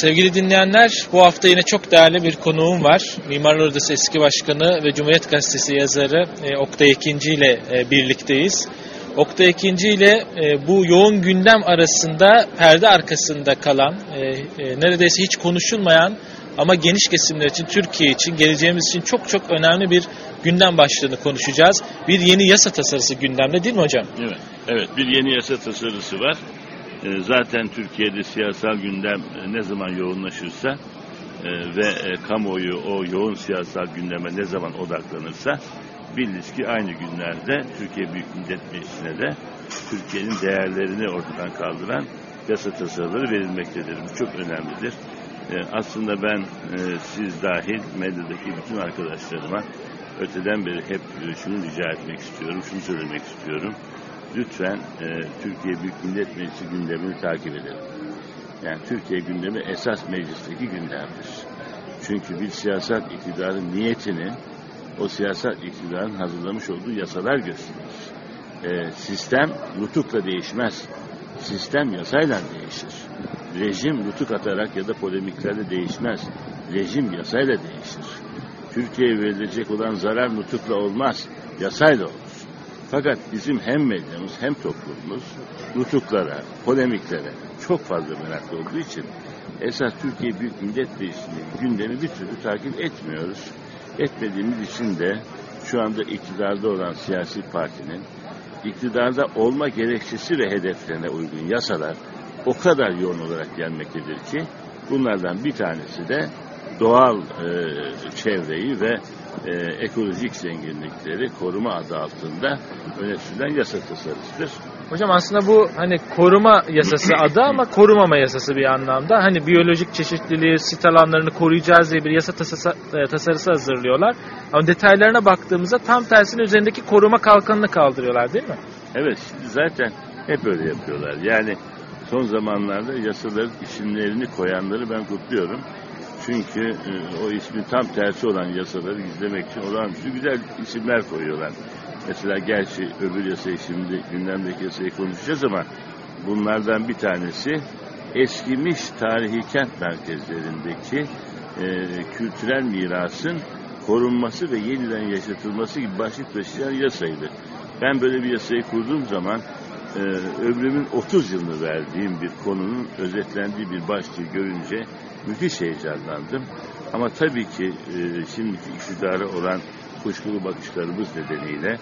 Sevgili dinleyenler, bu hafta yine çok değerli bir konuğum var. Mimarlar Odası eski başkanı ve Cumhuriyet Gazetesi yazarı e, Oktay Ekinci ile e, birlikteyiz. Oktay Ekinci ile e, bu yoğun gündem arasında perde arkasında kalan, neredeyse hiç konuşulmayan ama geniş kesimler için, Türkiye için, geleceğimiz için çok çok önemli bir gündem başlığını konuşacağız. Bir yeni yasa tasarısı gündemde değil mi hocam? Evet, evet bir yeni yasa tasarısı var. Ee, Zaten Türkiye'de siyasal gündem e, ne zaman yoğunlaşırsa e, ve e, kamuoyu o yoğun siyasal gündeme ne zaman odaklanırsa biliriz ki aynı günlerde Türkiye Büyük Millet Meclisi'ne de Türkiye'nin değerlerini ortadan kaldıran yasa tasarıları verilmektedir. Bu çok önemlidir. E, Aslında ben e, siz dahil medyadaki bütün arkadaşlarıma öteden beri hep e, şunu rica etmek istiyorum, şunu söylemek istiyorum. Lütfen e, Türkiye Büyük Millet Meclisi gündemini takip edelim. Yani Türkiye gündemi esas meclisteki gündemdir. Çünkü bir siyasal iktidarın niyetini o siyasal iktidarın hazırlamış olduğu yasalar gösterir. E, sistem nutukla değişmez. Sistem yasayla değişir. Rejim nutuk atarak ya da polemiklerle değişmez. Rejim yasayla değişir. Türkiye'ye verilecek olan zarar nutukla olmaz, yasayla olur. Fakat bizim hem medyamız hem toplumumuz nutuklara, polemiklere çok fazla meraklı olduğu için esas Türkiye Büyük Millet Meclisi'nin gündemi bir türlü takip etmiyoruz. Etmediğimiz için de şu anda iktidarda olan siyasi partinin iktidarda olma gerekçesi ve hedeflerine uygun yasalar o kadar yoğun olarak gelmektedir ki bunlardan bir tanesi de doğal e, çevreyi ve e, ekolojik zenginlikleri koruma adı altında öne sürülen yasa tasarısıdır. Hocam aslında bu hani koruma yasası adı ama korumama yasası bir anlamda. Hani biyolojik çeşitliliği, sit alanlarını koruyacağız diye bir yasa tasası, e, tasarısı hazırlıyorlar. Ama detaylarına baktığımızda tam tersine üzerindeki koruma kalkanını kaldırıyorlar değil mi? Evet şimdi zaten hep öyle yapıyorlar. Yani son zamanlarda yasaların isimlerini koyanları ben kutluyorum. Çünkü e, o ismin tam tersi olan yasaları gizlemek için olağanüstü güzel isimler koyuyorlar. Mesela gerçi öbür yasayı şimdi gündemdeki yasayı konuşacağız ama bunlardan bir tanesi eskimiş tarihi kent merkezlerindeki e, kültürel mirasın korunması ve yeniden yaşatılması gibi başlık taşıyan yasaydı. Ben böyle bir yasayı kurduğum zaman e, ömrümün 30 yılını verdiğim bir konunun özetlendiği bir başlığı görünce müthiş heyecanlandım. Ama tabii ki e, şimdiki iktidara olan kuşkulu bakışlarımız nedeniyle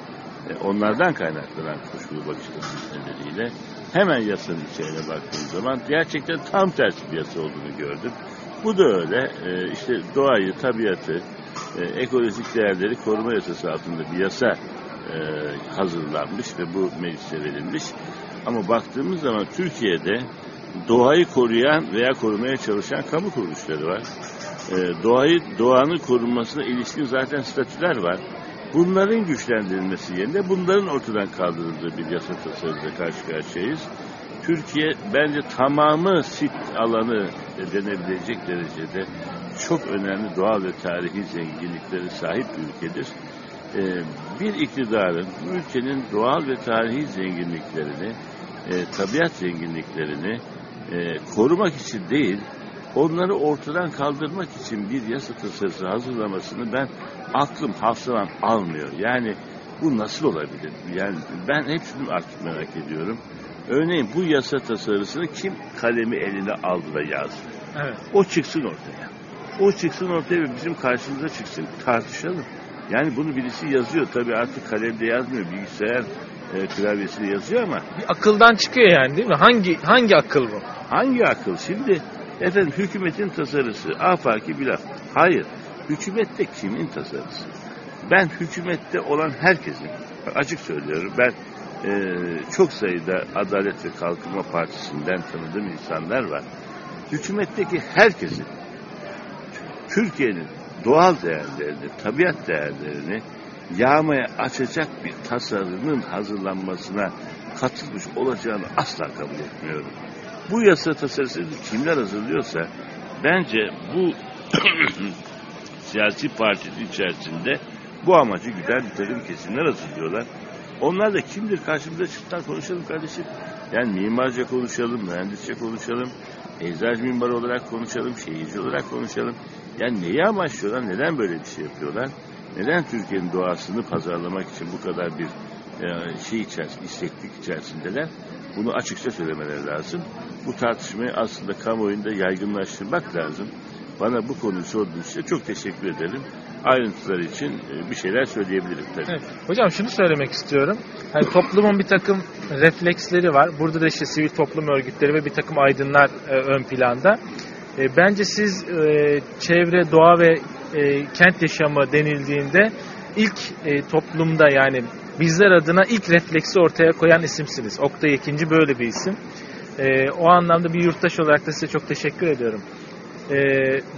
e, onlardan kaynaklanan kuşkulu bakışlarımız nedeniyle hemen yasanın içine baktığım zaman gerçekten tam tersi bir yasa olduğunu gördüm. Bu da öyle. E, işte doğayı, tabiatı, e, ekolojik değerleri koruma yasası altında bir yasa e, hazırlanmış ve bu meclise verilmiş. Ama baktığımız zaman Türkiye'de doğayı koruyan veya korumaya çalışan kamu kuruluşları var. E, doğayı doğanın korunmasına ilişkin zaten statüler var. Bunların güçlendirilmesi yerine bunların ortadan kaldırıldığı bir yasa tasarısıyla karşı karşıyayız. Türkiye bence tamamı sit alanı denebilecek derecede çok önemli doğal ve tarihi zenginliklere sahip bir ülkedir. Ee, bir iktidarın bu ülkenin doğal ve tarihi zenginliklerini, e, tabiat zenginliklerini e, korumak için değil, onları ortadan kaldırmak için bir yasa tasarısı hazırlamasını ben aklım hafsalam almıyor. Yani bu nasıl olabilir? Yani ben hep şunu artık merak ediyorum. Örneğin bu yasa tasarısını kim kalemi eline aldı da yazdı? Evet. O çıksın ortaya. O çıksın ortaya ve bizim karşımıza çıksın tartışalım. Yani bunu birisi yazıyor. Tabii artık kalemde yazmıyor. Bilgisayar e, klavyesiyle yazıyor ama Bir akıldan çıkıyor yani değil mi? Hangi hangi akıl bu? hangi akıl? Şimdi efendim hükümetin tasarısı afaki bir laf. Hayır. Hükümette kimin tasarısı? Ben hükümette olan herkesin açık söylüyorum. Ben e, çok sayıda Adalet ve Kalkınma Partisi'nden tanıdığım insanlar var. Hükümetteki herkesin Türkiye'nin doğal değerlerini, tabiat değerlerini yağmaya açacak bir tasarının hazırlanmasına katılmış olacağını asla kabul etmiyorum. Bu yasa tasarısını kimler hazırlıyorsa bence bu siyasi partinin içerisinde bu amacı güden bir takım kesimler hazırlıyorlar. Onlar da kimdir karşımıza çıktılar konuşalım kardeşim. Yani mimarca konuşalım, mühendisçe konuşalım, peyzaj mimarı olarak konuşalım, şehirci olarak konuşalım. Yani neyi amaçlıyorlar, neden böyle bir şey yapıyorlar? Neden Türkiye'nin doğasını pazarlamak için bu kadar bir e, şey içerisinde, isteklik içerisindeler? Bunu açıkça söylemeleri lazım. Bu tartışmayı aslında kamuoyunda yaygınlaştırmak lazım. Bana bu konuyu sorduğunuz için çok teşekkür ederim. Ayrıntılar için e, bir şeyler söyleyebilirim tabii. Evet. Hocam şunu söylemek istiyorum. Hani toplumun bir takım refleksleri var. Burada da işte sivil toplum örgütleri ve bir takım aydınlar e, ön planda. Bence siz çevre, doğa ve e, kent yaşamı denildiğinde ilk e, toplumda yani bizler adına ilk refleksi ortaya koyan isimsiniz. Oktay ikinci böyle bir isim. E, o anlamda bir yurttaş olarak da size çok teşekkür ediyorum. E,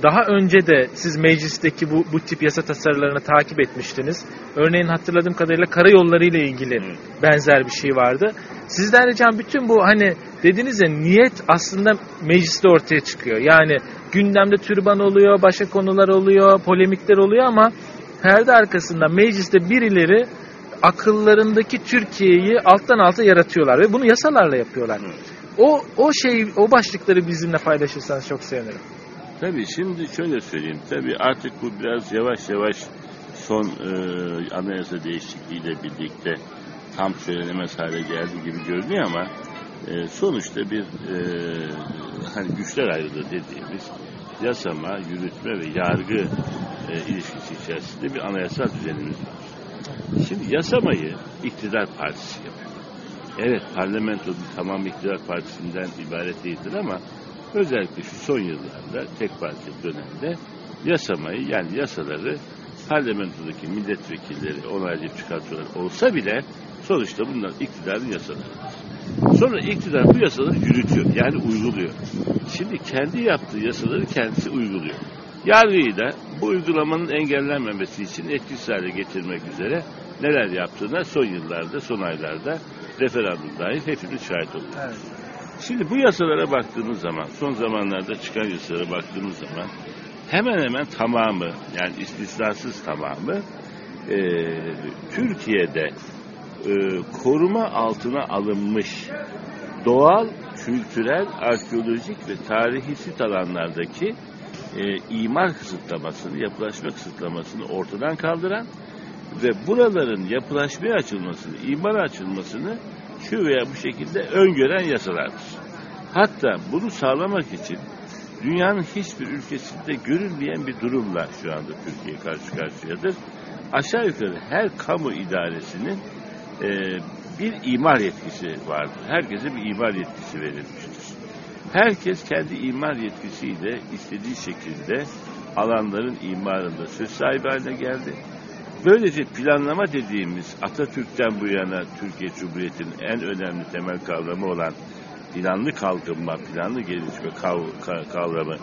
daha önce de siz meclisteki bu, bu tip yasa tasarılarını takip etmiştiniz. Örneğin hatırladığım kadarıyla karayolları ile ilgili benzer bir şey vardı. Sizden ricam bütün bu hani dediniz ya niyet aslında mecliste ortaya çıkıyor. Yani gündemde türban oluyor, başka konular oluyor, polemikler oluyor ama perde arkasında mecliste birileri akıllarındaki Türkiye'yi alttan alta yaratıyorlar ve bunu yasalarla yapıyorlar. O o şey o başlıkları bizimle paylaşırsanız çok sevinirim. Tabii şimdi şöyle söyleyeyim. Tabii artık bu biraz yavaş yavaş son e, anayasa değişikliğiyle birlikte tam söylenemez hale geldi gibi görünüyor ama e, sonuçta bir e, hani güçler ayrılığı dediğimiz yasama, yürütme ve yargı e, ilişkisi içerisinde bir anayasal düzenimiz var. Şimdi yasamayı iktidar partisi yapıyor. Evet parlamentonun tamam iktidar partisinden ibaret değildir ama özellikle şu son yıllarda tek parti dönemde yasamayı yani yasaları parlamentodaki milletvekilleri onaylayıp çıkartıyorlar olsa bile sonuçta bunlar iktidarın yasaları. Sonra iktidar bu yasaları yürütüyor yani uyguluyor. Şimdi kendi yaptığı yasaları kendisi uyguluyor. Yargıyı da bu uygulamanın engellenmemesi için etkisiz hale getirmek üzere neler yaptığına son yıllarda, son aylarda referandum dahil hepimiz şahit olduk. Evet. Şimdi bu yasalara baktığımız zaman, son zamanlarda çıkan yasalara baktığımız zaman hemen hemen tamamı, yani istisnasız tamamı e, Türkiye'de e, koruma altına alınmış doğal, kültürel, arkeolojik ve tarihi sit alanlardaki e, imar kısıtlamasını, yapılaşma kısıtlamasını ortadan kaldıran ve buraların yapılaşmaya açılmasını, imara açılmasını şu veya bu şekilde öngören yasalardır. Hatta bunu sağlamak için dünyanın hiçbir ülkesinde görülmeyen bir durumla şu anda Türkiye karşı karşıyadır. Aşağı yukarı her kamu idaresinin e, bir imar yetkisi vardır. Herkese bir imar yetkisi verilmiştir. Herkes kendi imar yetkisiyle istediği şekilde alanların imarında söz sahibi haline geldi. Böylece planlama dediğimiz Atatürk'ten bu yana Türkiye Cumhuriyeti'nin en önemli temel kavramı olan planlı kalkınma, planlı gelişme kav- ka- kavramı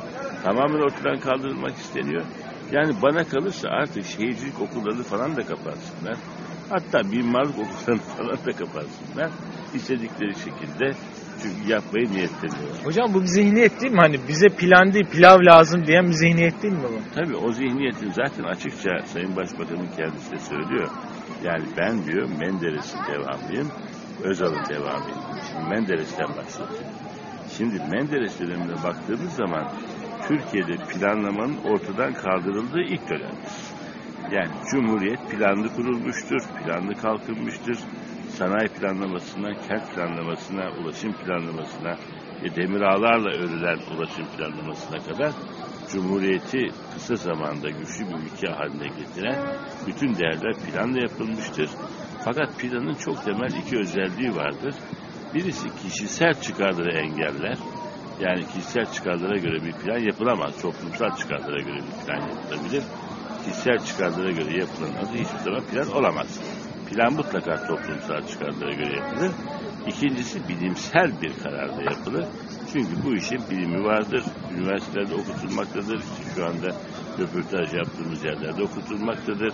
tamamen ortadan kaldırılmak isteniyor. Yani bana kalırsa artık şehircilik okullarını falan da kapatsınlar. Hatta mimarlık okullarını falan da kapatsınlar. İstedikleri şekilde yapmayı niyetleniyorlar. Hocam bu bir zihniyet değil mi? Hani bize plan değil pilav lazım diyen bir zihniyet değil mi bu? Tabii o zihniyetin zaten açıkça Sayın Başbakan'ın kendisi de söylüyor. Yani ben diyor Menderes'in devamlıyım, Özal'ın devamlıyım. Şimdi Menderes'ten başlatıyor. Şimdi Menderes dönemine baktığımız zaman Türkiye'de planlamanın ortadan kaldırıldığı ilk dönemdir. Yani Cumhuriyet planlı kurulmuştur, planlı kalkınmıştır. Sanayi planlamasından kent planlamasına, ulaşım planlamasına, e, demir ağlarla örülen ulaşım planlamasına kadar Cumhuriyeti kısa zamanda güçlü bir ülke haline getiren bütün değerler planla yapılmıştır. Fakat planın çok temel iki özelliği vardır. Birisi kişisel çıkarları engeller. Yani kişisel çıkarlara göre bir plan yapılamaz. Toplumsal çıkarlara göre bir plan yapılabilir. Kişisel çıkarlara göre yapılan adı hiçbir zaman plan olamaz. Plan mutlaka toplumsal çıkarlara göre yapılır. İkincisi bilimsel bir kararla yapılır. Çünkü bu işin bilimi vardır. Üniversitelerde okutulmaktadır. İşte şu anda röportaj yaptığımız yerlerde okutulmaktadır.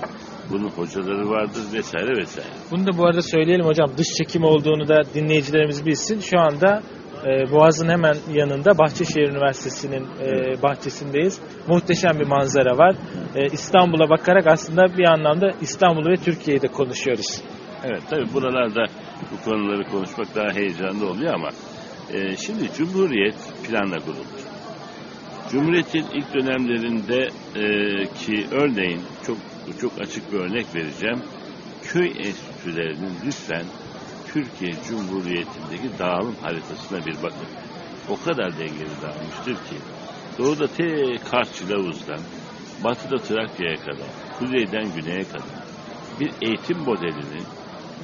Bunun hocaları vardır vesaire vesaire. Bunu da bu arada söyleyelim hocam. Dış çekim olduğunu da dinleyicilerimiz bilsin. Şu anda e, Boğaz'ın hemen yanında Bahçeşehir Üniversitesi'nin e, bahçesindeyiz. Muhteşem bir manzara var. E, İstanbul'a bakarak aslında bir anlamda İstanbul'u ve Türkiye'yi de konuşuyoruz. Evet tabii buralarda bu konuları konuşmak daha heyecanlı oluyor ama e, şimdi Cumhuriyet planla kuruldu. Cumhuriyet'in ilk dönemlerinde e, ki örneğin çok çok açık bir örnek vereceğim. Köy enstitülerinin lütfen Türkiye Cumhuriyeti'ndeki dağılım haritasına bir bakın. O kadar dengeli dağılmıştır ki doğuda te Karçılavuz'dan batıda Trakya'ya kadar, kuzeyden güneye kadar bir eğitim modelini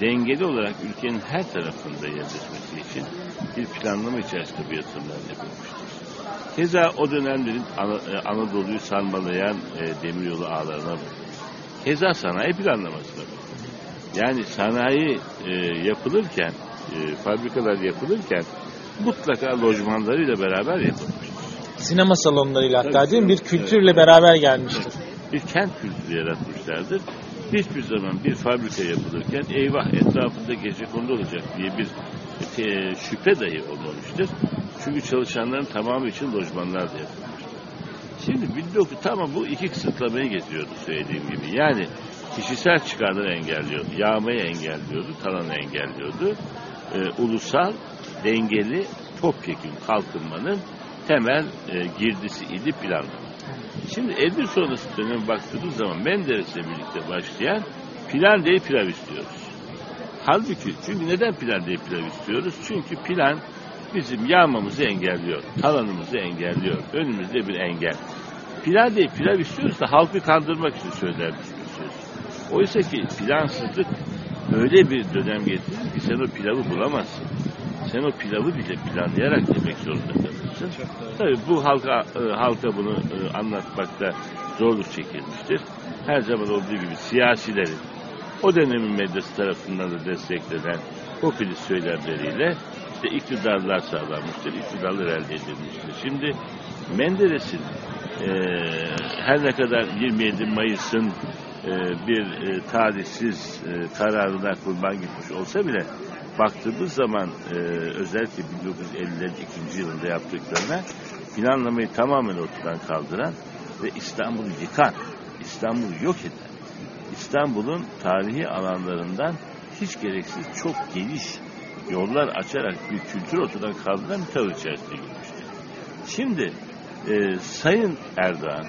dengeli olarak ülkenin her tarafında yerleşmesi için bir planlama içerisinde bir yatırımlar yapılmıştır. Keza o dönemlerin e, Anadolu'yu sarmalayan e, demiryolu ağlarına bakın. Keza sanayi planlamasına bakın. Yani sanayi e, yapılırken, e, fabrikalar yapılırken mutlaka lojmanlarıyla beraber yapılmıştır. Sinema salonlarıyla hatta Tabii, değil mi? Bir kültürle evet. beraber gelmiştir. bir kent kültürü yaratmışlardır. Hiçbir zaman bir fabrika yapılırken eyvah etrafında gece kondu olacak diye bir e, şüphe dahi olmamıştır. Çünkü çalışanların tamamı için lojmanlar da yapılmıştır. Şimdi 19 tamam bu iki kısıtlamayı getiriyordu söylediğim gibi. Yani kişisel çıkarları engelliyordu. Yağmayı engelliyordu, talanı engelliyordu. E, ulusal, dengeli, topyekun kalkınmanın temel e, girdisi idi planlama. Şimdi Edir sonrası döneme baktığımız zaman Menderes'le birlikte başlayan plan değil pilav istiyoruz. Halbuki çünkü neden plan değil pilav istiyoruz? Çünkü plan bizim yağmamızı engelliyor, talanımızı engelliyor. Önümüzde bir engel. Plan değil pilav istiyoruz da halkı kandırmak için söz. Oysa ki plansızlık öyle bir dönem getirir ki sen o pilavı bulamazsın. Sen o pilavı bile planlayarak yemek zorunda kalırsın. Tabii bu halka e, halka bunu e, anlatmakta zorluk çekilmiştir. Her zaman olduğu gibi siyasilerin o dönemin medyası tarafından da desteklenen popülist söylemleriyle işte iktidarlar sağlanmıştır, iktidarlar elde edilmiştir. Şimdi Menderes'in e, her ne kadar 27 Mayıs'ın bir e, tarihsiz e, kararına kurban gitmiş olsa bile baktığımız zaman e, özellikle 1950'lerin ikinci yılında yaptıklarına planlamayı tamamen ortadan kaldıran ve İstanbul'u yıkan, İstanbul'u yok eden, İstanbul'un tarihi alanlarından hiç gereksiz çok geniş yollar açarak bir kültür ortadan kaldıran bir tavır içerisine girmişti. Şimdi e, Sayın Erdoğan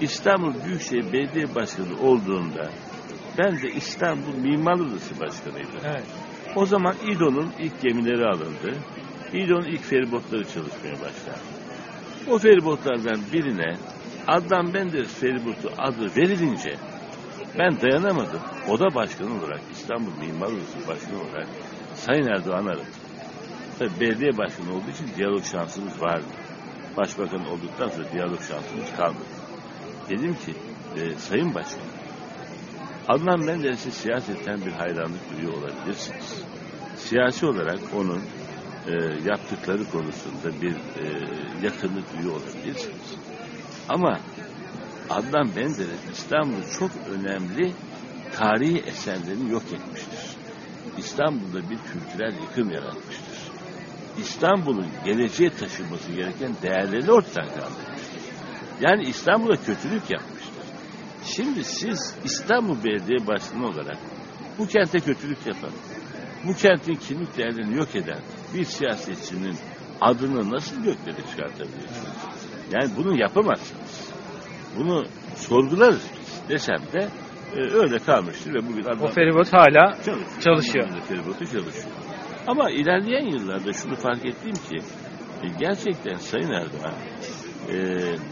İstanbul Büyükşehir Belediye Başkanı olduğunda ben de İstanbul Mimar Odası Başkanıydım. Evet. O zaman İDO'nun ilk gemileri alındı. İDO'nun ilk feribotları çalışmaya başlandı. O feribotlardan birine Adnan Menderes feribotu adı verilince ben dayanamadım. Oda başkanı olarak İstanbul Mimar Odası Başkanı olarak Sayın Erdoğan aradım. Tabii belediye başkanı olduğu için diyalog şansımız vardı. Başbakan olduktan sonra diyalog şansımız kalmadı. Dedim ki e, Sayın Başkan Adnan Menderes'e siyasetten bir hayranlık duyuyor olabilirsiniz. Siyasi olarak onun e, yaptıkları konusunda bir e, yakınlık duyuyor olabilirsiniz. Ama Adnan Menderes İstanbul'da çok önemli tarihi eserlerini yok etmiştir. İstanbul'da bir kültürel yıkım yaratmıştır. İstanbul'un geleceğe taşıması gereken değerlerini ortadan kaldırmıştır. Yani İstanbul'a kötülük yapmıştır. Şimdi siz İstanbul Belediye Başkanı olarak bu kente kötülük yapan, bu kentin kimlik değerlerini yok eden bir siyasetçinin adını nasıl göklere çıkartabilirsiniz? Yani bunu yapamazsınız. Bunu sorgularız biz desem de e, öyle kalmıştır ve bugün O Adnan feribot hala çalışıyor. çalışıyor. Feribotu çalışıyor. Ama ilerleyen yıllarda şunu fark ettim ki e, gerçekten Sayın Erdoğan e,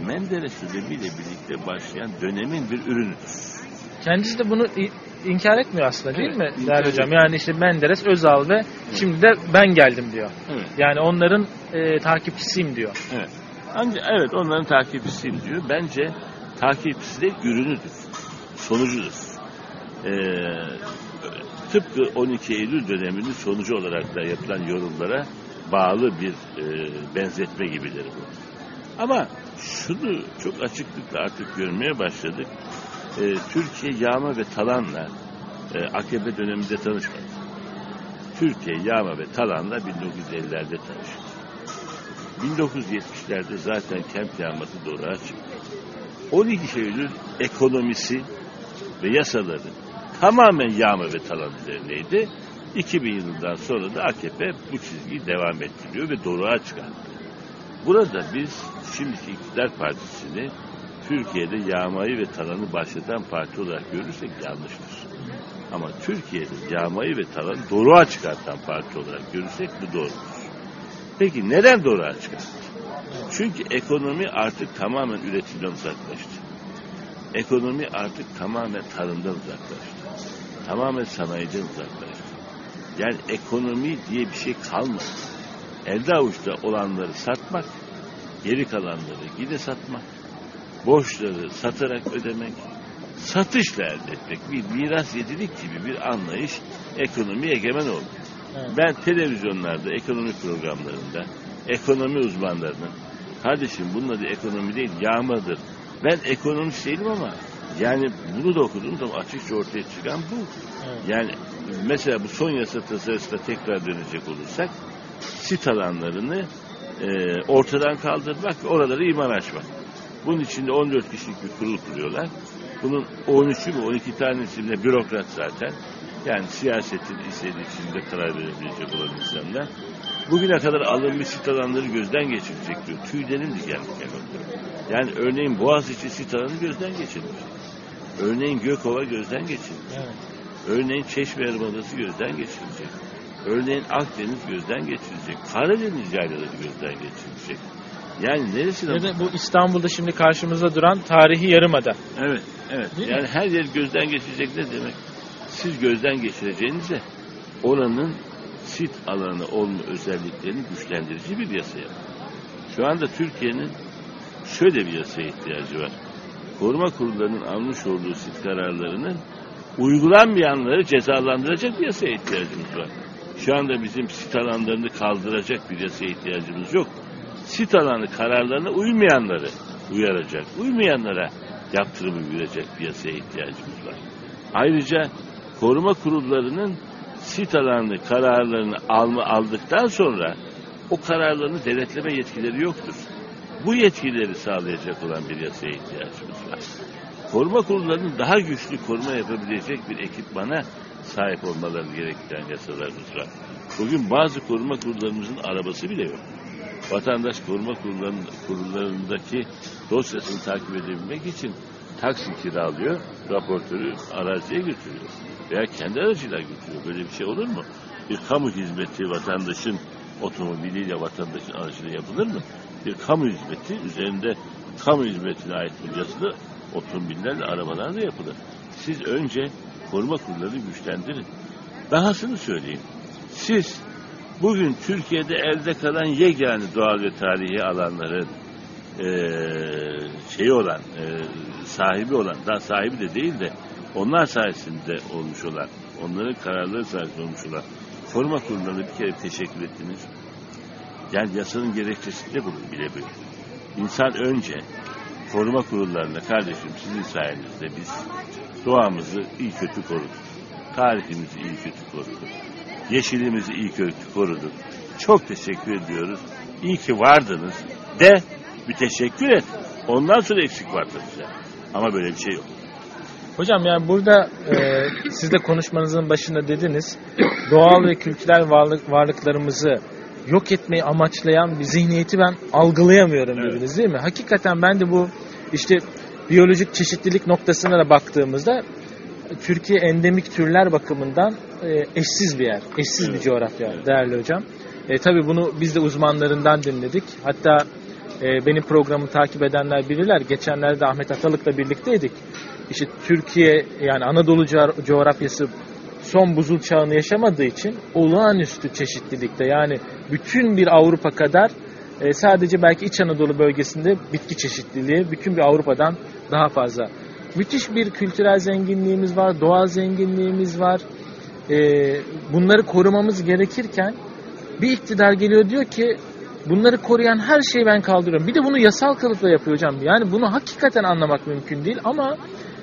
Menderes dönemiyle birlikte başlayan dönemin bir ürünüdür. Kendisi de bunu inkar etmiyor aslında değil Evet, mi değerli hocam? Yani işte Menderes, Özal ve şimdi de ben geldim diyor. Evet. Yani onların e, takipçisiyim diyor. Evet. Ancak evet onların takipçisiyim diyor. Bence takipçisi de ürünüdür. Sonucudur. Ee, tıpkı 12 Eylül döneminin sonucu olarak da yapılan yorumlara bağlı bir e, benzetme gibidir bu. Ama şunu çok açıklıkla artık görmeye başladık. Ee, Türkiye yağma ve talanla e, AKP döneminde tanışmadı. Türkiye yağma ve talanla 1950'lerde tanıştı. 1970'lerde zaten kent yağması doğruğa çıktı. 12 Eylül ekonomisi ve yasaları tamamen yağma ve talan üzerineydi. 2000 yılından sonra da AKP bu çizgiyi devam ettiriyor ve doruğa çıkarttı. Burada biz şimdiki iktidar partisini Türkiye'de yağmayı ve talanı başlatan parti olarak görürsek yanlıştır. Ama Türkiye'de yağmayı ve talanı doruğa çıkartan parti olarak görürsek bu doğrudur. Peki neden doruğa çıkarttı? Çünkü ekonomi artık tamamen üretimden uzaklaştı. Ekonomi artık tamamen tarımdan uzaklaştı. Tamamen sanayiden uzaklaştı. Yani ekonomi diye bir şey kalmadı. Elde avuçta olanları satmak, geri kalanları yine satmak, borçları satarak ödemek, satışla elde etmek, bir miras yedilik gibi bir anlayış ekonomi egemen oldu. Evet. Ben televizyonlarda, ekonomi programlarında, ekonomi uzmanlarının, kardeşim bunun adı ekonomi değil, yağmadır. Ben ekonomist değilim ama yani bunu da okuduğum zaman açıkça ortaya çıkan bu. Evet. Yani mesela bu son yasa tasarısına tekrar dönecek olursak sit alanlarını e, ortadan kaldırmak ve oraları imar açmak. Bunun içinde 14 kişilik bir kurul kuruyorlar. Bunun 13'ü mü 12 tanesi de bürokrat zaten. Yani siyasetin istediği içinde karar verebilecek olan insanlar. Bugüne kadar alınmış sit alanları gözden geçirecek diyor. Tüylerim diken diken oluyor. Yani örneğin Boğaziçi sit alanı gözden geçirilmiş. Örneğin Gökova gözden geçirilmiş. Evet. Örneğin Çeşme Yarımadası gözden geçirilecek. Örneğin Akdeniz gözden geçirilecek. Karadeniz yaylaları gözden geçirilecek. Yani neresi Ve de bu İstanbul'da şimdi karşımızda duran tarihi yarımada. Evet, evet. Değil mi? yani her yer gözden geçirecek ne demek? Siz gözden geçireceğinize oranın sit alanı olma özelliklerini güçlendirici bir yasa yapın. Şu anda Türkiye'nin şöyle bir yasaya ihtiyacı var. Koruma kurullarının almış olduğu sit kararlarının uygulanmayanları cezalandıracak bir yasaya ihtiyacımız var. Şu anda bizim sit alanlarını kaldıracak bir yasaya ihtiyacımız yok. Sit alanı kararlarına uymayanları uyaracak, uymayanlara yaptırım uygulayacak bir yasaya ihtiyacımız var. Ayrıca koruma kurullarının sit alanı kararlarını alma aldıktan sonra o kararlarını denetleme yetkileri yoktur. Bu yetkileri sağlayacak olan bir yasaya ihtiyacımız var. Koruma kurullarının daha güçlü koruma yapabilecek bir ekipmana sahip olmaları gerektiren yasalarımız var. Bugün bazı koruma kurullarımızın arabası bile yok. Vatandaş koruma kurullarındaki dosyasını takip edebilmek için taksi kiralıyor, raportörü araziye götürüyor. Veya kendi aracıyla götürüyor. Böyle bir şey olur mu? Bir kamu hizmeti vatandaşın otomobiliyle vatandaşın aracıyla yapılır mı? Bir kamu hizmeti üzerinde kamu hizmetine ait bir yazılı otomobillerle, arabalarla yapılır. Siz önce koruma kurullarını güçlendirin. Dahasını söyleyeyim. Siz bugün Türkiye'de elde kalan yegane doğal ve tarihi alanların eee şeyi olan, eee, sahibi olan, daha sahibi de değil de onlar sayesinde olmuş olan, onların kararları sayesinde olmuş olan koruma kurullarına bir kere teşekkür ettiniz. Yani yasanın gerekçesi de bunun bile böyle. İnsan önce koruma kurullarına kardeşim sizin sayenizde biz doğamızı iyi kötü koruduk. Tarihimizi iyi kötü koruduk. Yeşilimizi iyi kötü koruduk. Çok teşekkür ediyoruz. İyi ki vardınız de bir teşekkür et. Ondan sonra eksik vardır bize. Ama böyle bir şey yok. Hocam yani burada e, siz de konuşmanızın başında dediniz doğal ve kültürel varlık, varlıklarımızı yok etmeyi amaçlayan bir zihniyeti ben algılayamıyorum Evet. dediniz değil mi? Hakikaten ben de bu işte biyolojik çeşitlilik noktasına da baktığımızda Türkiye endemik türler bakımından e, eşsiz bir yer, eşsiz bir Evet. coğrafya Evet. değerli hocam. E, tabii bunu biz de uzmanlarından dinledik. Hatta e, benim programı takip edenler bilirler. Geçenlerde Ahmet Atalık'la birlikteydik. İşte Türkiye yani Anadolu co- coğrafyası son buzul çağını yaşamadığı için olağanüstü çeşitlilikte yani bütün bir Avrupa kadar e, sadece belki İç Anadolu bölgesinde bitki çeşitliliği bütün bir Avrupa'dan daha fazla. Müthiş bir kültürel zenginliğimiz var, doğal zenginliğimiz var. E, bunları korumamız gerekirken bir iktidar geliyor diyor ki bunları koruyan her şeyi ben kaldırıyorum. Bir de bunu yasal kılıfla yapıyor hocam. Yani bunu hakikaten anlamak mümkün değil ama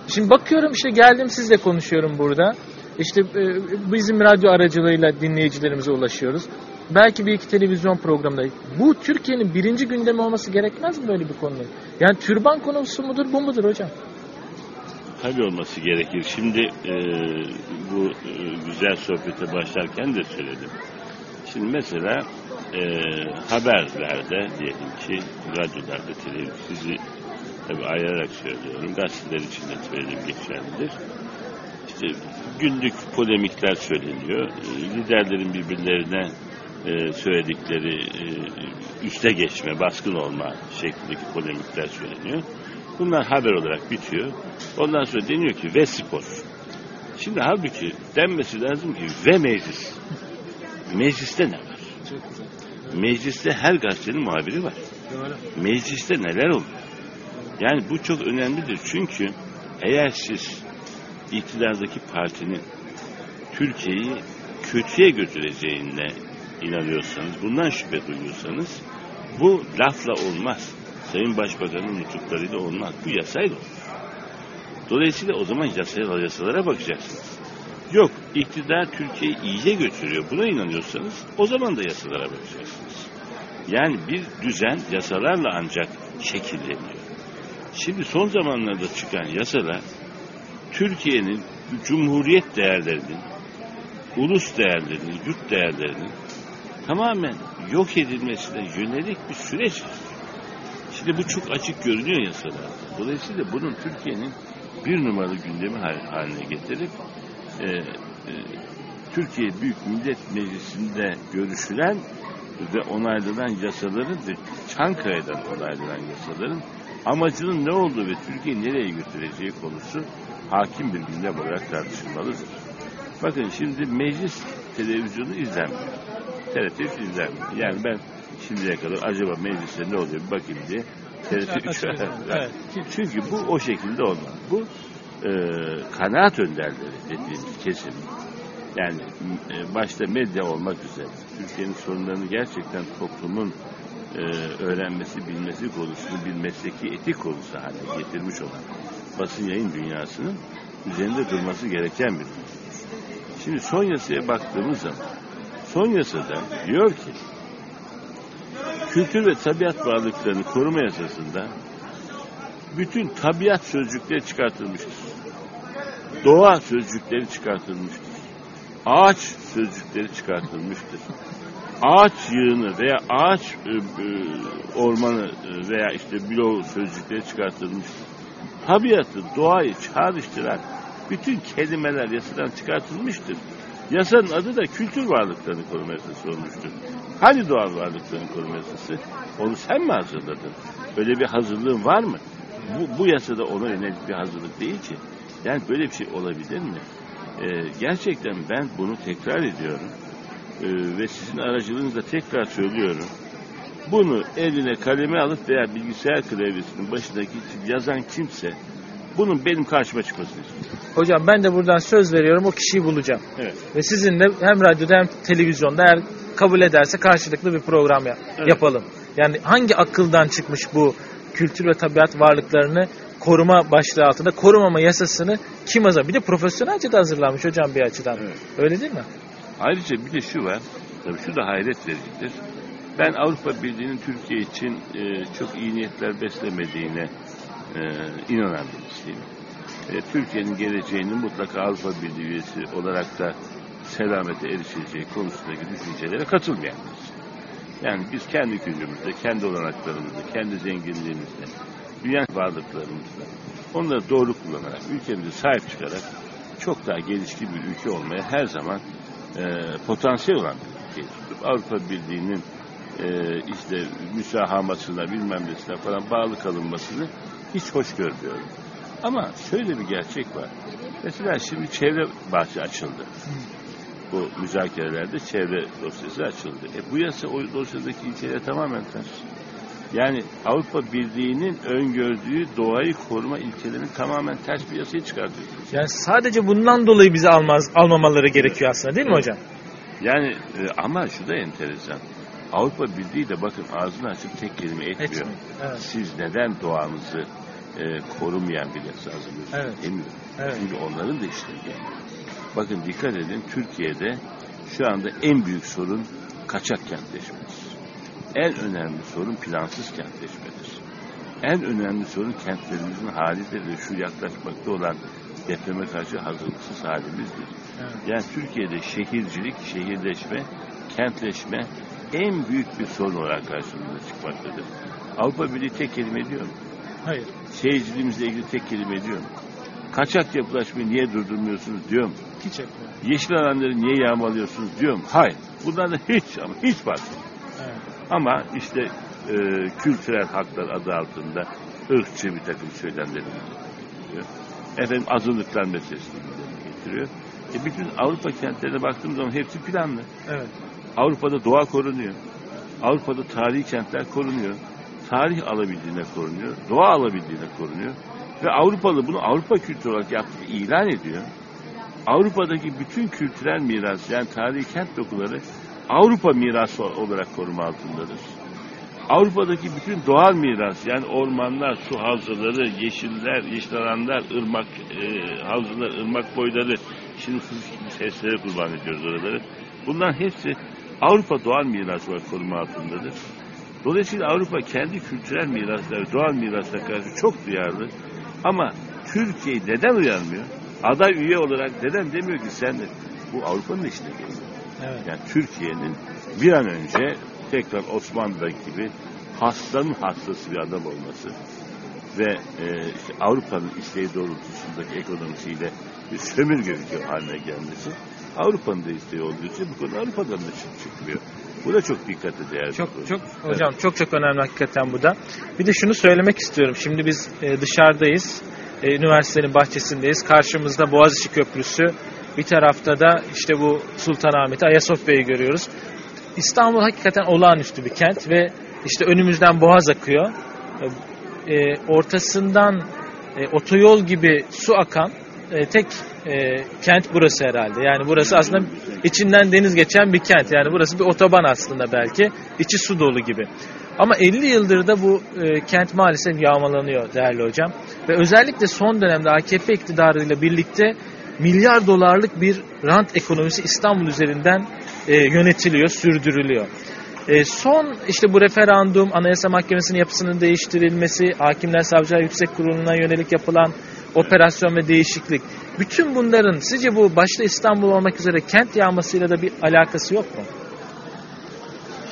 şimdi bakıyorum işte geldim sizle konuşuyorum burada. İşte e, bizim radyo aracılığıyla dinleyicilerimize ulaşıyoruz. Belki bir iki televizyon programında. Bu Türkiye'nin birinci gündemi olması gerekmez mi böyle bir konunun? Yani türban konusu mudur bu mudur hocam? tabii olması gerekir. Şimdi e, bu e, güzel sohbete başlarken de söyledim. Şimdi mesela e, haberlerde diyelim ki radyolarda, televizyon sizi ayırarak söylüyorum. Gazeteler için de söylediğim geçerlidir. İşte günlük polemikler söyleniyor. E, liderlerin birbirlerine e, söyledikleri e, üste geçme, baskın olma şeklindeki polemikler söyleniyor. Bunlar haber olarak bitiyor. Ondan sonra deniyor ki ve spor. Şimdi halbuki denmesi lazım ki ve meclis. Mecliste ne var? Mecliste her gazetenin muhabiri var. Mecliste neler oluyor? Yani bu çok önemlidir. Çünkü eğer siz iktidardaki partinin Türkiye'yi kötüye götüreceğine inanıyorsanız, bundan şüphe duyuyorsanız bu lafla olmaz. Sayın Başbakan'ın nutuklarıyla olmaz. Bu yasayla olur. Dolayısıyla o zaman yasaya, yasalara bakacaksınız. Yok, iktidar Türkiye'yi iyice götürüyor. Buna inanıyorsanız o zaman da yasalara bakacaksınız. Yani bir düzen yasalarla ancak şekilleniyor. Şimdi son zamanlarda çıkan yasalar Türkiye'nin cumhuriyet değerlerinin, ulus değerlerinin, yurt değerlerinin tamamen yok edilmesine yönelik bir süreç. Şimdi bu çok açık görünüyor yasalarda. Dolayısıyla bunun Türkiye'nin bir numaralı gündemi hal- haline getirip e, e, Türkiye Büyük Millet Meclisi'nde görüşülen ve onaylanan yasaların ve Çankaya'dan onaylanan yasaların amacının ne olduğu ve Türkiye'yi nereye götüreceği konusu hakim bir gündem olarak tartışılmalıdır. Bakın şimdi meclis televizyonu izlenmiyor. TRT 3 izlenmiyor. Yani ben şimdiye kadar acaba mecliste ne oluyor bir bakayım diye TRT 3 Evet. Çünkü bu o şekilde olmaz. Bu e, kanaat önderleri dediğimiz kesim. Yani e, başta medya olmak üzere Türkiye'nin sorunlarını gerçekten toplumun e, öğrenmesi, bilmesi konusunu bir mesleki etik konusu haline getirmiş olan basın yayın dünyasının üzerinde durması gereken bir konu. Şimdi son yasaya baktığımız zaman son yasada diyor ki kültür ve tabiat varlıklarını koruma yasasında bütün tabiat sözcükleri çıkartılmıştır. Doğa sözcükleri çıkartılmıştır. Ağaç sözcükleri çıkartılmıştır. Ağaç yığını veya ağaç e, e, ormanı veya işte bilo sözcükleri çıkartılmıştır. Tabiatı, doğayı çağrıştıran bütün kelimeler yasadan çıkartılmıştır. Yasanın adı da kültür varlıklarını koruma yasası olmuştur. Hani doğal varlıklarını koruma yasası? Onu sen mi hazırladın? Öyle bir hazırlığın var mı? Bu, bu yasada ona yönelik bir hazırlık değil ki. Yani böyle bir şey olabilir mi? Ee, gerçekten ben bunu tekrar ediyorum. Ee, ve sizin aracılığınızla tekrar söylüyorum. Bunu eline kaleme alıp veya bilgisayar klavyesinin başındaki yazan kimse bunun benim karşıma çıkmasını istiyorum. Hocam ben de buradan söz veriyorum o kişiyi bulacağım. Evet. Ve sizinle hem radyoda hem televizyonda eğer kabul ederse karşılıklı bir program yap- Evet. yapalım. Yani hangi akıldan çıkmış bu kültür ve tabiat varlıklarını koruma başlığı altında korumama yasasını kim hazırlamış? Bir de profesyonelce de hazırlanmış hocam bir açıdan. Evet. Öyle değil mi? Ayrıca bir de şu var, tabii şu da hayret vericidir. Ben Avrupa Birliği'nin Türkiye için e, çok iyi niyetler beslemediğine e, inanan birisiyim. E, Türkiye'nin geleceğinin mutlaka Avrupa Birliği üyesi olarak da selamete erişeceği konusundaki düşüncelere katılmayan birisiyim. Yani biz kendi gücümüzle, kendi olanaklarımızla, kendi zenginliğimizle, dünya varlıklarımızla onları doğru kullanarak, ülkemize sahip çıkarak çok daha gelişkin bir ülke olmaya her zaman e, potansiyel olan bir ülkeyiz. Avrupa Birliği'nin e, işte müsahamasına bilmem nesine falan bağlı kalınmasını hiç hoş görmüyorum. Ama şöyle bir gerçek var. Mesela şimdi çevre bahçe açıldı. Bu müzakerelerde çevre dosyası açıldı. E bu yasa o dosyadaki ilkeler tamamen ters. Yani Avrupa Birliği'nin öngördüğü doğayı koruma ilkelerinin tamamen ters bir yasayı çıkartıyor. Yani sadece bundan dolayı bizi almaz almamaları gerekiyor aslında değil mi Evet. hocam? Yani e, ama şu da enteresan. Avrupa Birliği de bakın ağzını açıp tek kelime etmiyor. Etmiyor. Evet. Siz neden doğanızı e, korumayan bir yasa hazırlıyorsunuz Evet. demiyor. Evet. Çünkü onların da işleri gelmiyor. Bakın dikkat edin Türkiye'de şu anda en büyük sorun kaçak kentleşmedir. En önemli sorun plansız kentleşmedir. en önemli sorun kentlerimizin halidir ve şu yaklaşmakta olan depreme karşı hazırlıksız halimizdir. Evet. Yani Türkiye'de şehircilik, şehirleşme, kentleşme en büyük bir sorun olarak karşımıza çıkmaktadır. Avrupa Birliği tek kelime diyor mu? Hayır. Şehirciliğimizle ilgili tek kelime diyor mu? Kaçak yapılaşmayı niye durdurmuyorsunuz diyor mu? Hiç. Yeşil alanları niye yağmalıyorsunuz diyor mu? Hayır. Bunlar da hiç ama hiç bahsetmiyor. Evet. Ama işte e, kültürel haklar adı altında ırkçı bir takım söylemleri getiriyor. Efendim azınlıklar meselesini getiriyor. E bütün Avrupa kentlerine baktığım zaman hepsi planlı. Evet. Avrupa'da doğa korunuyor. Avrupa'da tarihi kentler korunuyor. Tarih alabildiğine korunuyor. Doğa alabildiğine korunuyor. Ve Avrupalı bunu Avrupa kültürü olarak yaptığı ilan ediyor. Avrupa'daki bütün kültürel miras yani tarihi kent dokuları Avrupa mirası olarak koruma altındadır. Avrupa'daki bütün doğal miras yani ormanlar, su havzaları, yeşiller, yeşil alanlar, ırmak e, havzalar, ırmak boyları, şimdi seslere kurban ediyoruz oraları. Bunların hepsi Avrupa doğal mirası olarak koruma altındadır. Dolayısıyla Avrupa kendi kültürel mirasları, doğal miraslara karşı çok duyarlı. Ama Türkiye neden uyanmıyor? Aday üye olarak neden demiyor ki sen de bu Avrupa'nın işine geliyor. Evet. Yani Türkiye'nin bir an önce tekrar Osmanlı'daki gibi hastanın hastası bir adam olması ve e, işte Avrupa'nın isteği doğrultusundaki ekonomisiyle bir sömürge ülke haline gelmesi Avrupa'nın da isteği olduğu için bu konu Avrupa'dan da çık çıkmıyor. Bu da çok dikkate değer. Çok çok hocam çok çok önemli hakikaten bu da. Bir de şunu söylemek istiyorum. Şimdi biz e, dışarıdayız. E, üniversitenin bahçesindeyiz. Karşımızda Boğaziçi Köprüsü. Bir tarafta da işte bu Sultanahmet'i, Ayasofya'yı görüyoruz. İstanbul hakikaten olağanüstü bir kent ve işte önümüzden boğaz akıyor. E, e, ortasından e, otoyol gibi su akan e, tek e, kent burası herhalde. Yani burası aslında içinden deniz geçen bir kent. Yani burası bir otoban aslında belki. İçi su dolu gibi. Ama 50 yıldır da bu e, kent maalesef yağmalanıyor değerli hocam. Ve özellikle son dönemde AKP iktidarıyla birlikte milyar dolarlık bir rant ekonomisi İstanbul üzerinden e, yönetiliyor, sürdürülüyor. E, son işte bu referandum, Anayasa Mahkemesi'nin yapısının değiştirilmesi, Hakimler Savcılar Yüksek Kurulu'na yönelik yapılan operasyon ve değişiklik. Bütün bunların sizce bu başta İstanbul olmak üzere kent yağmasıyla da bir alakası yok mu?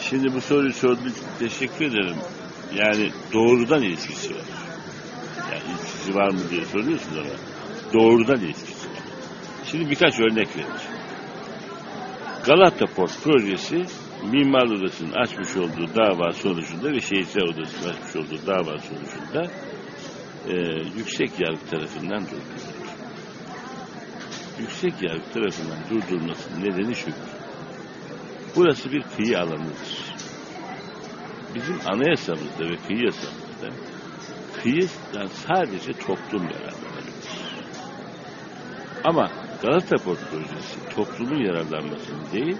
Şimdi bu soruyu sorduğun için teşekkür ederim. Yani doğrudan ilişkisi var. Yani ilişkisi var mı diye soruyorsunuz ama doğrudan ilişkisi var. Şimdi birkaç örnek vereceğim. Galata Port projesi Mimar Odası'nın açmış olduğu dava sonucunda ve Şehitler Odası'nın açmış olduğu dava sonucunda e, yüksek yargı tarafından durdurulur. Yüksek yargı tarafından durdurulmasının nedeni şudur. Burası bir kıyı alanıdır. Bizim anayasamızda ve kıyı yasamızda kıyıdan sadece toplum yararlanabilir. Ama Galata Port projesi toplumun yararlanmasını değil,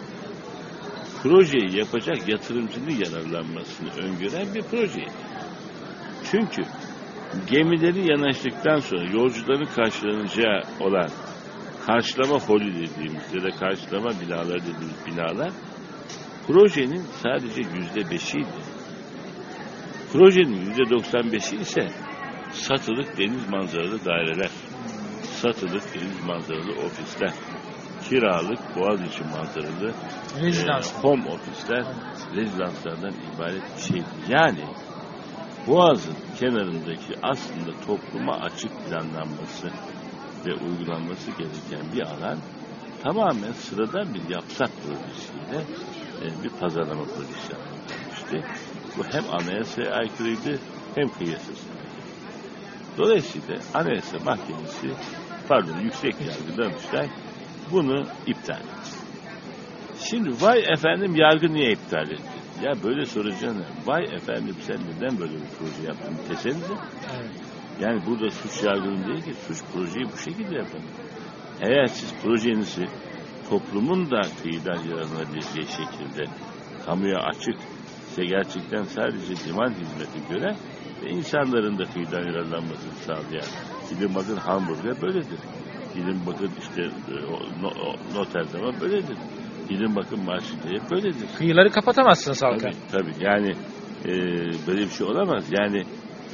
projeyi yapacak yatırımcının yararlanmasını öngören bir projeydi. Çünkü gemileri yanaştıktan sonra yolcuların karşılanacağı olan karşılama holü dediğimiz ya da karşılama binaları dediğimiz binalar projenin sadece yüzde beşiydi. Projenin yüzde doksan beşi ise satılık deniz manzaralı daireler, satılık deniz manzaralı ofisler, kiralık Boğaziçi manzaralı Rezidans. e, home ofisler, rezidanslardan ibaret bir şeydi. Yani Boğaz'ın kenarındaki aslında topluma açık planlanması ve uygulanması gereken bir alan tamamen sıradan bir yapsak projesiyle e, bir pazarlama projesi yapılmıştı. Bu hem anayasaya aykırıydı hem kıyasasına. Dolayısıyla Anayasa Mahkemesi pardon Yüksek Yargı Danıştay bunu iptal etti. Şimdi vay efendim yargı niye iptal etti? Ya böyle soracağına vay efendim sen neden böyle bir proje yaptın desenize. Evet. Yani burada suç yargının değil ki suç projeyi bu şekilde yapın. Eğer siz projenizi toplumun da kıyıdan yararlanabileceği şekilde kamuya açık ise gerçekten sadece liman hizmeti gören ve insanların da kıyıdan yararlanmasını sağlayan. Gidin bakın Hamburg'da böyledir. Gidin bakın işte e, Notre Dame'a böyledir. Gidin bakın Marşilya'ya böyledir. Kıyıları kapatamazsınız halka. Tabii, tabii. Yani e, böyle bir şey olamaz. Yani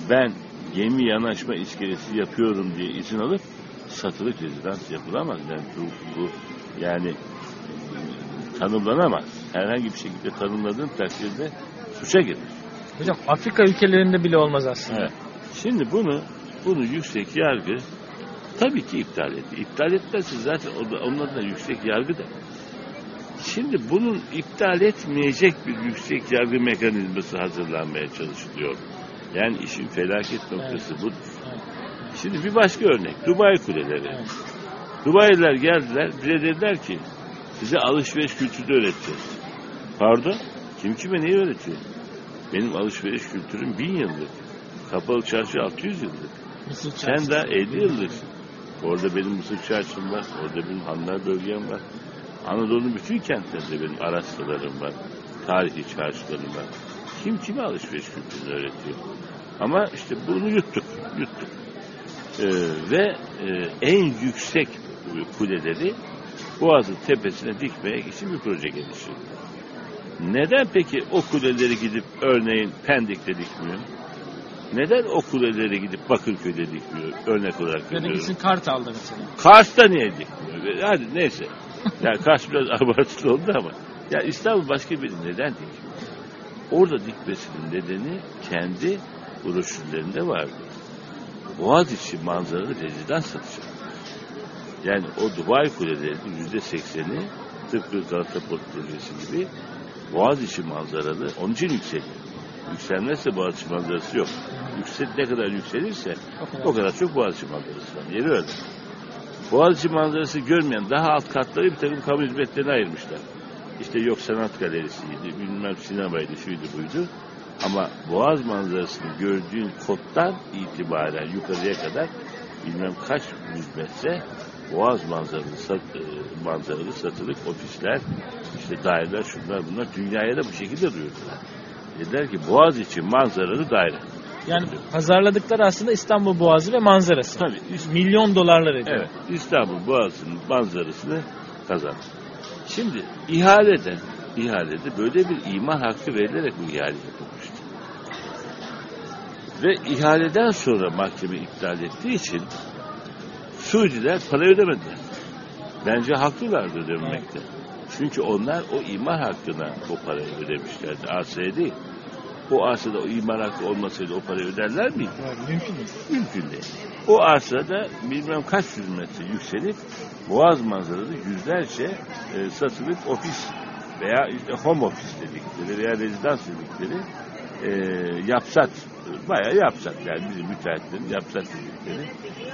ben gemi yanaşma iskelesi yapıyorum diye izin alıp satılık rezidans yapılamaz. Yani bu, bu yani e, tanımlanamaz. Herhangi bir şekilde tanımladığın takdirde suça girer. Hocam Afrika ülkelerinde bile olmaz aslında. Evet. Şimdi bunu bunu yüksek yargı tabii ki iptal etti. İptal etmezse zaten o da, yüksek yargı da. Şimdi bunun iptal etmeyecek bir yüksek yargı mekanizması hazırlanmaya çalışılıyor. Yani işin felaket noktası budur. Evet. Şimdi bir başka örnek. Dubai kuleleri. Evet. Dubai'liler geldiler. Bize dediler ki size alışveriş kültürü öğreteceğiz. Pardon? Kim kime neyi öğretiyor? Benim alışveriş kültürüm bin yıllık. Kapalı çarşı 600 yıllık. Mısır Sen daha 50 yıllıksın. Orada benim Mısır çarşım var. Orada benim hanlar bölgem var. Anadolu'nun bütün kentlerinde benim araçlarım var. Tarihi çarşılarım var. Kim kime alışveriş kültürünü öğretiyor? Ama işte bunu yuttuk. Yuttuk. Ee, ve e, en yüksek kuleleri Boğaz'ın tepesine dikmeye için bir proje geliştirdi. Neden peki o kuleleri gidip örneğin Pendik'te dikmiyor? Neden o kuleleri gidip Bakırköy'de dikmiyor? Örnek olarak veriyorum. gitsin Kartal'da mesela. Kars'ta niye dikmiyor? Hadi neyse. Yani Kars biraz abartılı oldu ama. Ya İstanbul başka bir neden dikmiyor? Orada dikmesinin nedeni kendi broşürlerinde vardı. Boğaziçi manzaralı rezidans satacak. Yani o Dubai kulelerinin yüzde sekseni tıpkı Galata Port projesi gibi Boğaziçi manzaralı. Onun için yükseliyor. Yükselmezse Boğaziçi manzarası yok. Yüksel, ne kadar yükselirse O kadar. o kadar çok Boğaziçi manzarası var. Yeri öyle. Boğaziçi manzarası görmeyen daha alt katları bir takım kamu hizmetlerine ayırmışlar. İşte yok sanat galerisiydi, bilmem sinemaydı, şuydu buydu. Ama Boğaz manzarasını gördüğün kottan itibaren yukarıya kadar bilmem kaç yüz metre Boğaz manzaralı, sat, e, manzaralı satılık ofisler, işte daireler, şunlar bunlar dünyaya da bu şekilde duyurdular. Dediler ki Boğaz için manzaralı daire. Yani pazarladıkları aslında İstanbul Boğazı ve manzarası. Tabii Milyon dolarlar ediyor. Evet, İstanbul Boğazı'nın manzarasını kazandı. Şimdi ihalede, ihalede böyle bir imar hakkı verilerek bu ihale yapılmıştı. Ve ihaleden sonra mahkeme iptal ettiği için Suudiler para ödemediler. Bence haklılardı ödemekte. Çünkü onlar o imar hakkına o parayı ödemişlerdi. Arsaya değil. O arsada imar hakkı olmasaydı o parayı öderler miydi? Evet, mümkün değil. Mümkün değil. O arsada bilmem kaç yüz metre yükselip boğaz manzaralı yüzlerce e, satılık ofis veya işte home office dedikleri veya rezidans dedikleri e, yapsat, bayağı yapsat yani bizim müteahhitlerin yapsat dedikleri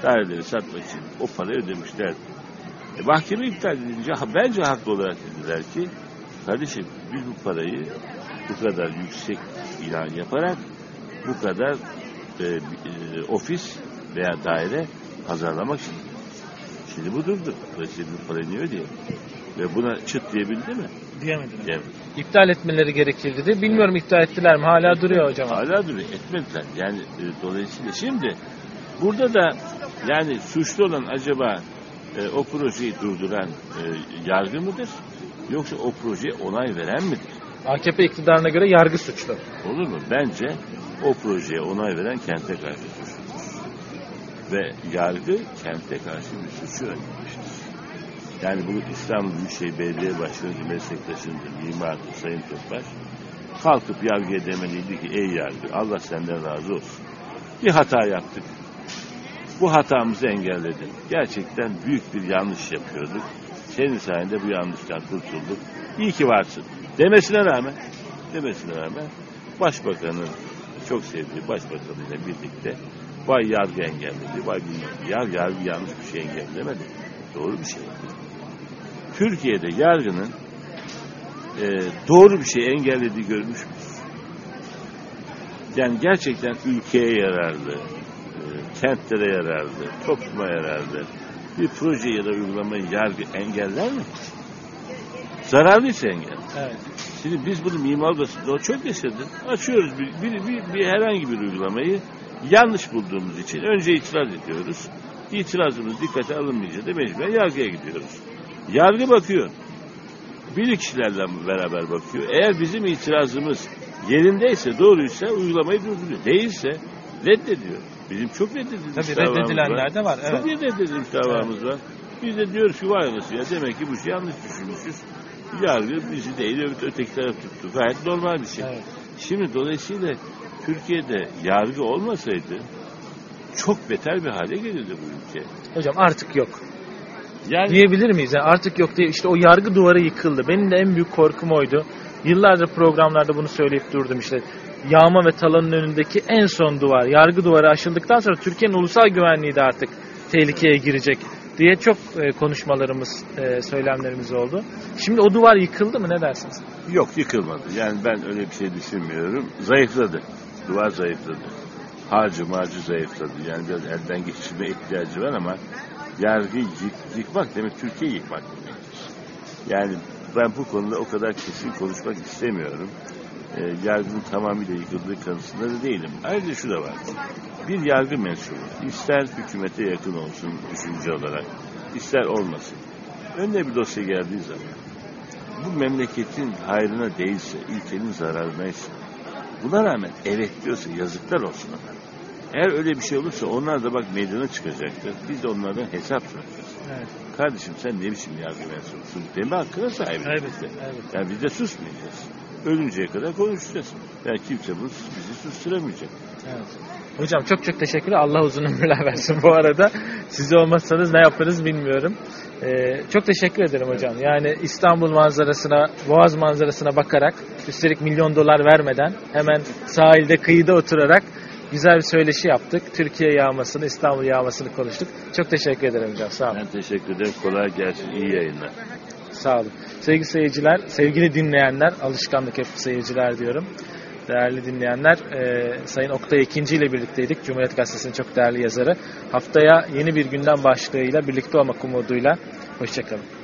daireleri satmak için o parayı ödemişlerdi. E, mahkeme iptal edince bence haklı olarak dediler ki kardeşim biz bu parayı bu kadar yüksek ilan yaparak bu kadar e, e, ofis veya daire pazarlamak için. Şimdi bu durdu. Dolayısıyla bu parayı niye? Ve buna çıt diyebildi mi? Diyemediler. Diyemedi. İptal etmeleri gerekir dedi. Bilmiyorum iptal ettiler mi? Hala duruyor hocam. Hala duruyor. Etmediler. Yani e, dolayısıyla şimdi burada da yani suçlu olan acaba e, o projeyi durduran e, yargı mıdır? Yoksa o projeye onay veren midir? AKP iktidarına göre yargı suçlu. Olur mu? Bence o projeye onay veren kente karşı suçludur. Ve yargı kente karşı bir suçu önlemiştir. Yani bunu İstanbul Büyükşehir Belediye Başkanı meslektaşındır, mimardır Sayın Topbaş. Kalkıp yargıya demeliydi ki ey yargı Allah senden razı olsun. Bir hata yaptık. Bu hatamızı engelledin. Gerçekten büyük bir yanlış yapıyorduk. Senin sayende bu yanlıştan kurtulduk. İyi ki varsın. Demesine rağmen, demesine rağmen Başbakanın çok sevdiği başbakanıyla birlikte vay yargı engelledi, vay bilmem. Ya yargı yanlış bir şey engellemedi. Doğru bir şey. Türkiye'de yargının e, doğru bir şey engellediği görmüş müyüz? Yani gerçekten ülkeye yararlı, e, kentlere yararlı, topluma yararlı bir proje ya da uygulamayı yargı engeller mi? Zararlıysa engeller. Evet. Şimdi biz bunu mimar odasında çok yaşadık. Açıyoruz bir, bir, bir, bir herhangi bir uygulamayı yanlış bulduğumuz için önce itiraz ediyoruz. İtirazımız dikkate alınmayınca da mecburen yargıya gidiyoruz. Yargı bakıyor. Bir kişilerle beraber bakıyor. Eğer bizim itirazımız yerindeyse, doğruysa uygulamayı durduruyor. Değilse reddediyor. Bizim çok reddedilmiş Tabii reddedilenler var. de var. Evet. Çok reddedilmiş davamız var. Biz de diyoruz ki vay anasını ya demek ki bu şey yanlış düşünmüşüz. Yargı bizi değil öteki taraf tuttu. Gayet normal bir şey. Evet. Şimdi dolayısıyla Türkiye'de yargı olmasaydı çok beter bir hale gelirdi bu ülke. Hocam artık yok. Yani Diyebilir miyiz? Yani artık yok diye işte o yargı duvarı yıkıldı. Benim de en büyük korkum oydu. Yıllardır programlarda bunu söyleyip durdum işte. Yağma ve talanın önündeki en son duvar, yargı duvarı aşıldıktan sonra Türkiye'nin ulusal güvenliği de artık tehlikeye girecek diye çok e, konuşmalarımız, e, söylemlerimiz oldu. Şimdi o duvar yıkıldı mı ne dersiniz? yok yıkılmadı. Yani ben öyle bir şey düşünmüyorum. Zayıfladı. Duvar zayıfladı. Harcı marcı zayıfladı. Yani biraz elden geçirme ihtiyacı var ama yargı yık, yıkmak demek Türkiye yıkmak demektir. Yani ben bu konuda o kadar kesin konuşmak istemiyorum. E, yargının tamamıyla yıkıldığı kanısında da değilim. Ayrıca şu da var. Bir yargı mensubu ister hükümete yakın olsun düşünce olarak, ister olmasın. Önüne bir dosya geldiği zaman bu memleketin hayrına değilse, ülkenin zararınaysa, buna rağmen evet diyorsa yazıklar olsun ona. Eğer öyle bir şey olursa onlar da bak meydana çıkacaktır. Biz de onlardan hesap soracağız. Evet. Kardeşim sen ne biçim yargı mensubusun deme hakkına sahibiz. Evet, evet. Yani biz de susmayacağız. Ölünceye kadar konuşacağız. Yani kimse bunu bizi susturamayacak. Evet. Hocam çok çok teşekkürler. Allah uzun ömürler versin bu arada. Siz olmazsanız ne yaparız bilmiyorum. Ee, çok teşekkür ederim hocam. Yani İstanbul manzarasına, Boğaz manzarasına bakarak, üstelik milyon dolar vermeden hemen sahilde kıyıda oturarak güzel bir söyleşi yaptık. Türkiye yağmasını, İstanbul yağmasını konuştuk. Çok teşekkür ederim hocam. Sağ olun. Ben teşekkür ederim. Kolay gelsin. İyi yayınlar. Sağ olun. Sevgili seyirciler, sevgili dinleyenler, alışkanlık hep seyirciler diyorum. Değerli dinleyenler, e, Sayın Oktay Ekinci ile birlikteydik. Cumhuriyet Gazetesi'nin çok değerli yazarı. Haftaya yeni bir gündem başlığıyla birlikte olmak umuduyla. Hoşçakalın.